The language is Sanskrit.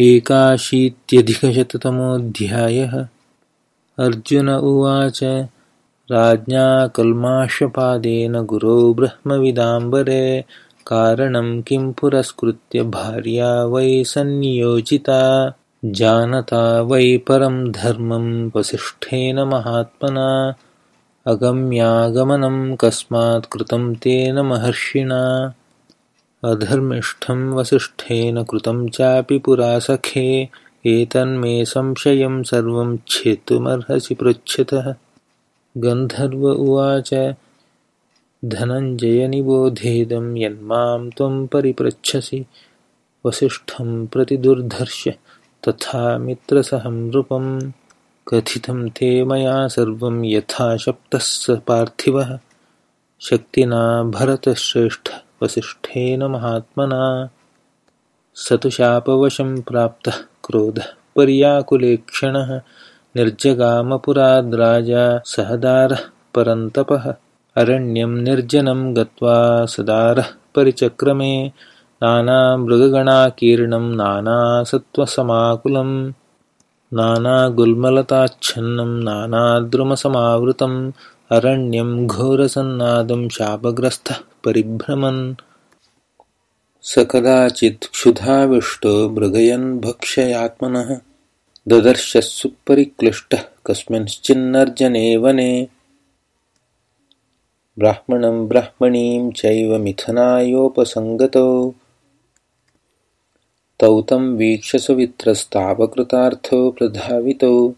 एकाशीत्यधिकशततमोऽध्यायः। अर्जुन उवाच राज्ञा कल्माषपादेन गुरो ब्रह्मविदाम्बरे कारणं किं पुरस्कृत्य भार्या वै सन्नियोजिता? जानता वै परं धर्मं वसिष्ठेन महात्मना। अगम्यागमनं कस्मात् कृतं तेन महर्षिणा अधर्मिष्ठं वसिष्ठेन कृतं चापि पुरा सखे एतन्मे संशयं सर्वं छेत्तुमर्हसि पृच्छतः। गन्धर्व उवाच धनञ्जयनिबोधेदं यन्मां त्वं परिपृच्छसि। वसिष्ठं प्रतिदुर्धर्ष तथा मित्रसहं नृपं। कथितं ते मया सर्वं यथा शप्तः स पार्थिवः। शक्तिना भरतश्रेष्ठ वसिष्ठेन महात्मना। स तु शापवशं प्राप्तः क्रोधः पर्याकुलेक्षणः निर्जगामपुराद्राजा सहदारः परन्तपः। अरण्यं निर्जनं गत्वा सदारः परिचक्रमे नानामृगगणाकीर्णं नानासत्त्वसमाकुलं नानागुल्मलताच्छन्नं नानाद्रुमसमावृतम्। अरण्यं घोरसन्नादं शापग्रस्तः परिभ्रमन्। स कदाचित् क्षुधाविष्टो मृगयन् भक्षयात्मनः ददर्शः कस्मिंश्चिन्नर्जने वने। ब्राह्मणं ब्राह्मणीं चैव मिथुनायोपसङ्गतौ तौ तं वीक्ष्य सुवित्रस्तावकृतार्थौ प्रधावितौ